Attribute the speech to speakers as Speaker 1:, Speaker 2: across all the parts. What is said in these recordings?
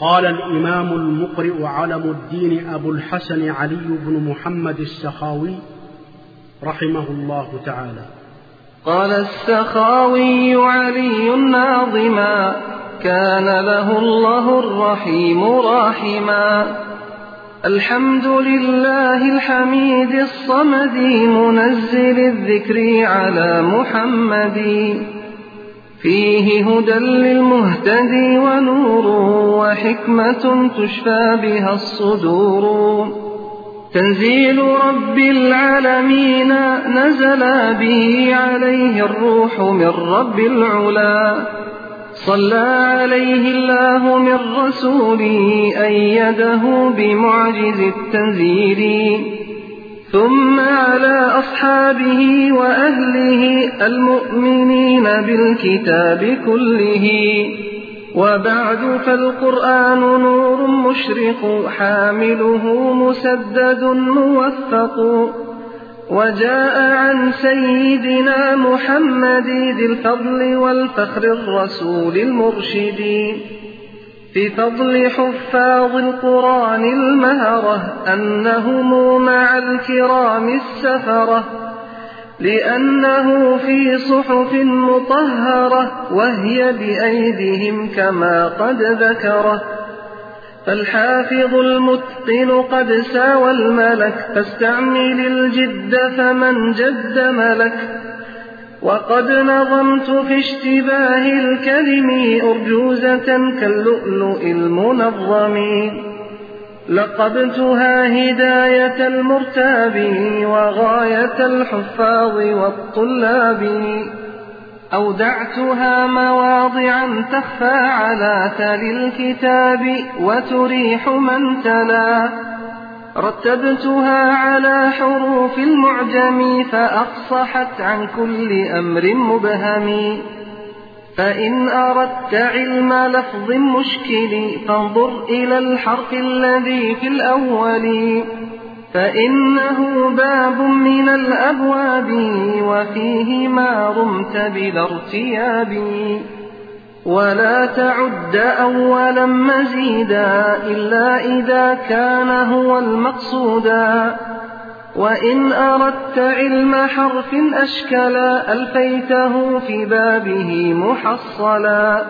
Speaker 1: قال الإمام المقرئ علم الدين أبو الحسن علي بن محمد السخاوي رحمه الله تعالى.
Speaker 2: قال السخاوي علي ناظما كان له الله الرحيم راحما. الحمد لله الحميد الصمد منزل الذكر على محمد. فيه هدى للمهتدي ونور وحكمة تشفى بها الصدور. تنزيل رب العالمين نزل به عليه الروح من رب العلا. صلى عليه الله من رسوله أيده بمعجز التنزيل. ثم على أصحابه وأهله المؤمنين بالكتاب كله. وبعد فالقرآن نور مشرق حامله مسدد موفق. وجاء عن سيدنا محمد ذي الفضل والفخر الرسول المرشد. في فضل حفاظ القرآن المهرة أنهم مع الكرام السفرة لأنه في صحف مطهرة وهي بأيديهم كما قد ذكره. فالحافظ المتقن قد ساوى الملك فاستعمل الجد فمن جد ملك. وقد نظمت في اشتباه الكلم أرجوزة كاللؤلؤ المنظم. لقبتها هداية المرتاب وغاية الحفاظ والطلاب. أودعتها مواضعا تخفى على تل الكتاب وتريح من تلا. رتبتها على حروف المعجم فأفصحت عن كل أمر مبهم. فإن أردت علم لفظ مشكل فانظر إلى الحرف الذي في الأول. فإنه باب من الأبواب وفيه ما رمت بلا ارتياب. ولا تعد أولا مزيدا إلا إذا كان هو المقصودا وإن أردت علم حرف أشكلا ألفيته في بابه محصلا.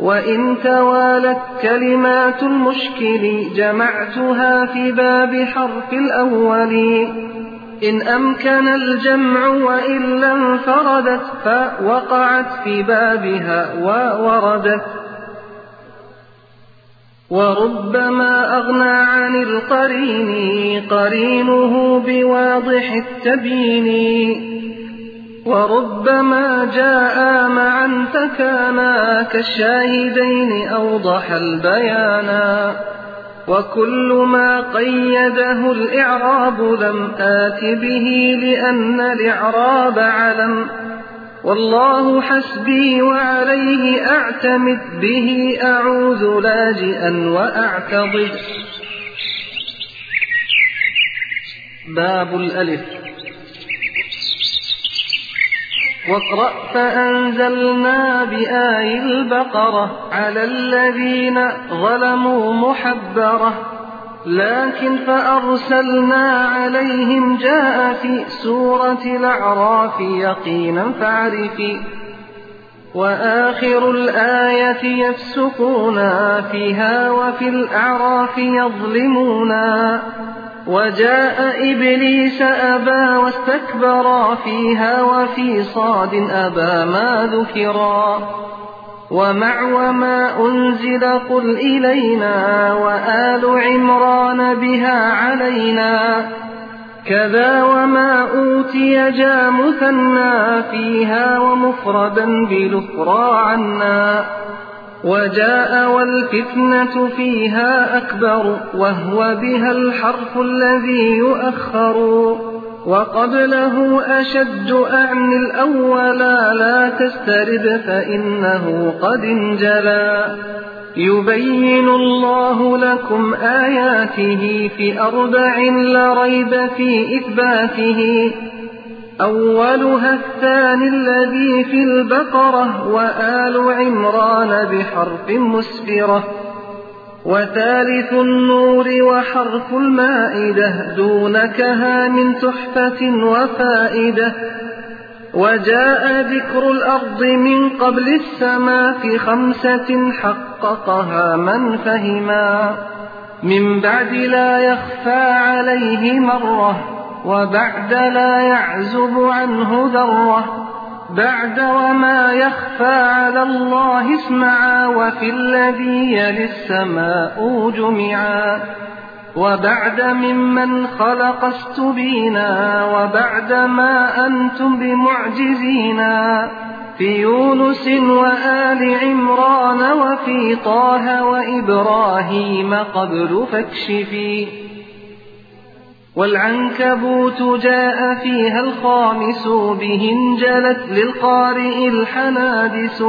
Speaker 2: وإن توالت كلمات المشكل جمعتها في باب حرف الأول. إن أمكن الجمع وإلا انفردت فوقعت في بابها ووردت. وربما أغنى عن القرين قرينه بواضح التبيين. وربما جاء معا فكانا كالشاهدين أوضح البيانا وكل ما قيده الإعراب لم آت به لأن الإعراب علم. والله حسبي وعليه أعتمد به أعوذ لاجئا وأعتضد. باب الألف. واقرأ فأنزلنا بآي البقرة على الذين ظلموا محبرة. لكن فأرسلنا عليهم جاء في سورة الأعراف يقينا فاعرفي وآخر الآية يفسقون فيها وفي الأعراف يظلمون وجاء إبليس أبى واستكبرا فيها وفي صاد أبى ما ذكرا ومع وما أنزل قل إلينا وآل عمران بها علينا كذا وما أوتي جا مثنى فيها ومفردا بلفرا عنا وجاء والفتنة فيها أكبر وهو بها الحرف الذي يؤخر. وقبله أشد أعن الأولى لا تسترد فإنه قد انجلى. يبين الله لكم آياته في أربع لا ريب في إثباته. أولها الثاني الذي في البقرة وآل عمران بحرف مسفرة وثالث النور وحرف المائدة دونكها من تحفة وفائدة وجاء ذكر الأرض من قبل السماء في خمسة حققها من فهما من بعد لا يخفى عليه مرة وبعد لا يعزب عنه ذرة بعد وما يخفى على الله اسمعا وفي الذي يلي السماء جمعا وبعد ممن خلق استبينا وبعد ما أنتم بمعجزينا في يونس وآل عمران وفي طه وإبراهيم قبل فاكشفي. والعنكبوت جاء فيها الخامس به انجلت للقارئ الحنادس.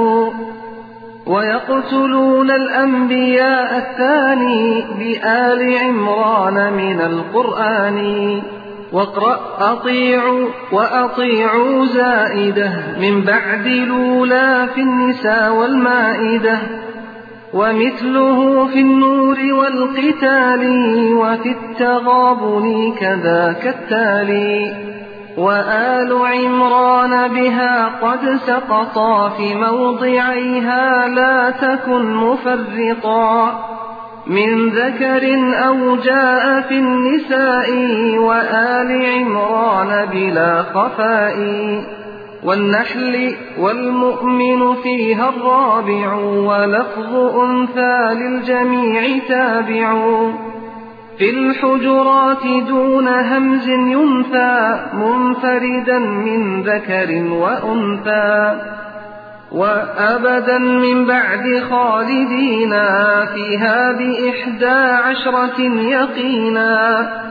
Speaker 2: ويقتلون الأنبياء الثاني بآل عمران من القرآن. واقرأ أطيعوا وأطيعوا زائدة من بعد لولا في النساء والمائدة. ومثله في النور والقتال وفي التغابن كذاك التالي وآل عمران بها قد سقطا في موضعيها لا تكن مفرطا. من ذكر أو جاء في النساء وآل عمران بلا خفاء. والنحل والمؤمن فيها الرابع ولفظ أنثى للجميع تابع. في الحجرات دون همز ينثى منفردا من ذكر وأنثى. وأبدا من بعد خالدينا فيها بإحدى عشرة يقينا.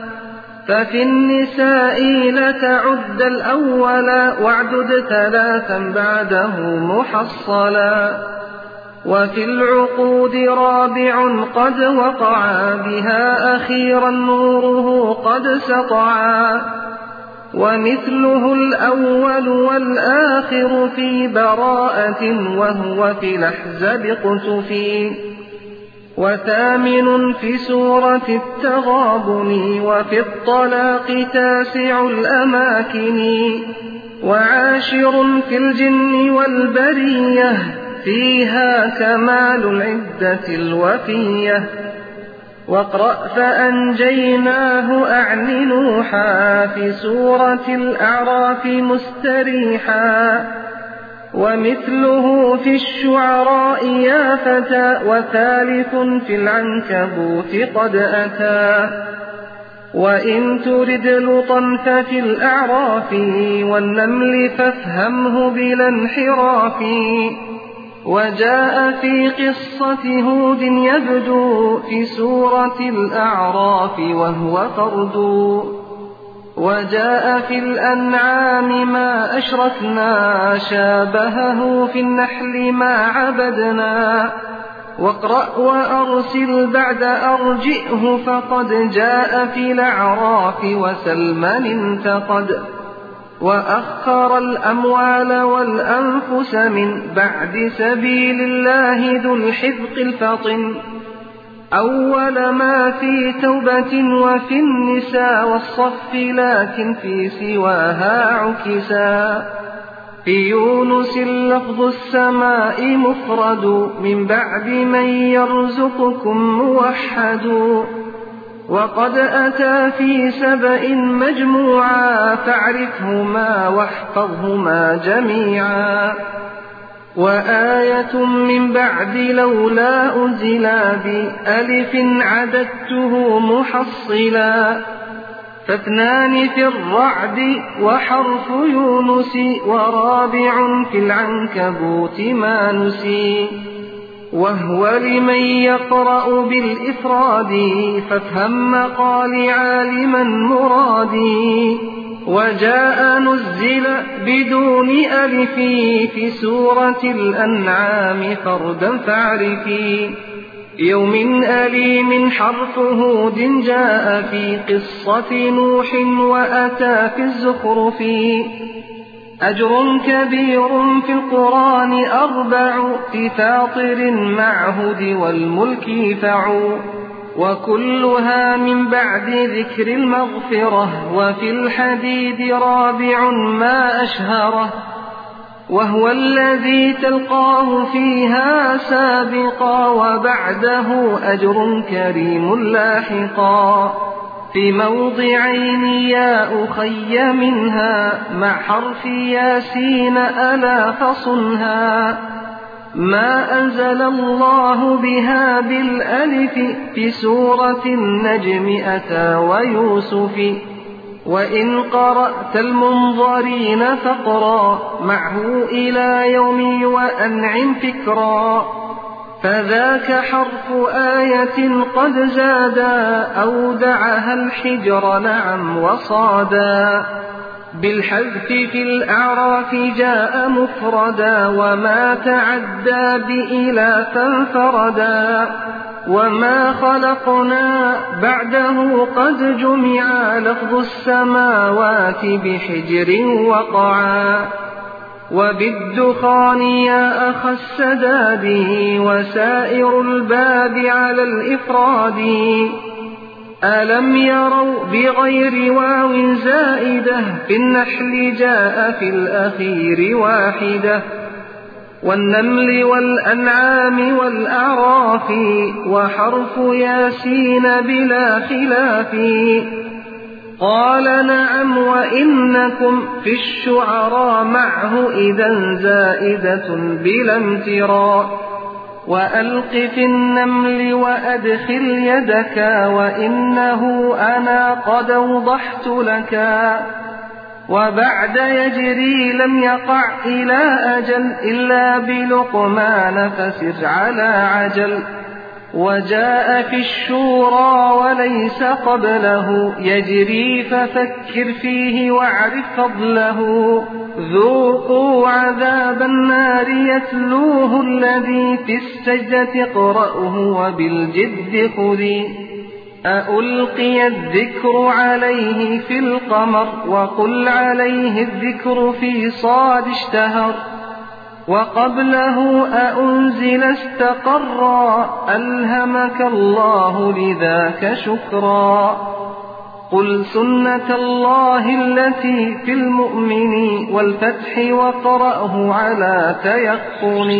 Speaker 2: ففي النساء لتعد الأول واعدد ثلاثا بعده محصلا وفي العقود رابع قد وقعا بها أخيرا نوره قد سطعا ومثله الأول والآخر في براءة وهو في الأحزاب قتفي وثامن في سورة التغابن وفي الطلاق تاسع الأماكن وعاشر في الجن والبرية فيها كمال العدة الوفية واقرأ فأنجيناه أعن نوحا في سورة الأعراف مستريحا ومثله في الشعراء يا فتى وثالث في العنكبوت قد أتى. وإن ترد لطا ففي الأعراف والنمل فافهمه بلا انحراف. وجاء في قصة هود يبدو في سورة الأعراف وهو فرد. وجاء في الأنعام ما أشركنا شابهه في النحل ما عبدنا. واقرأ وأرسل بعد أرجئه فقد جاء في الأعراف وسلمان انتقد وأخر الأموال والأنفس من بعد سبيل الله ذو الحذق الفطن. أول ما في توبة وفي النساء والصف لكن في سواها عكسا. في يونس لفظ السماء مفرد من بعد من يرزقكم موحد. وقد أتى في سبأ مجموعا فاعرفهما واحفظهما جميعا. وآية من بعد لولا أنزلا بألف عددته محصلا. فاثنان في الرعد وحرف يونس ورابع في العنكبوت ما نسي. وهو لمن يقرأ بالإفراد فافهم مقال عالما مرادي. وجاء نزل بدون ألف في سورة الأنعام فردا فاعرفي. يوم أليم حرف هود جاء في قصة نوح وأتى في الزخرف. أجر كبير في القرآن أربع في فاطر معهد والملك فعو وكلها من بعد ذكر المغفرة وفي الحديد رابع ما أشهره وهو الذي تلقاه فيها سابقا وبعده أجر كريم لاحقا. في موضعين يا أخي منها مع حرف ياسين ألا فصنها ما أنزل الله بها بالألف في سورة النجم أتى ويوسف وإن قرأت المنظرين فقرا معه إلى يوم وأنعم فكرا فذاك حرف آية قد زادا أودعها الحجر نعم وصادا بالحذف في الأعراف جاء مفردا وما تعدى بإلى فانفردا وما خلقنا بعده قد جمع لفظ السماوات بحجر وقعا وبالدخان يا أخ السداد وسائر الباب على الإفراد ألم يروا بغير واو زائدة في النحل جاء في الأخير واحدة والنمل والأنعام والأعراف وحرف ياسين بلا خلاف قال نعم وإنكم في الشعراء معه إذا زائدة بلا امتراء وألق في النمل وأدخل يدك وإنه أنا قد أوضحت لك. وبعد يجري لم يقع إلى أجل إلا بلقمان فسر على عجل. وجاء في الشورى وليس قبله. يجري ففكر فيه واعرف فضله. ذوقوا عذاب النار يتلوه الذي في السجدة اقرأه وبالجد خذي. أألقي الذكر عليه في القمر وقل عليه الذكر في صاد اشتهر. وقبله أأنزل استقرا ألهمك الله لذاك شكرا. قل سنة الله التي في المؤمن والفتح وقرأه على تيقن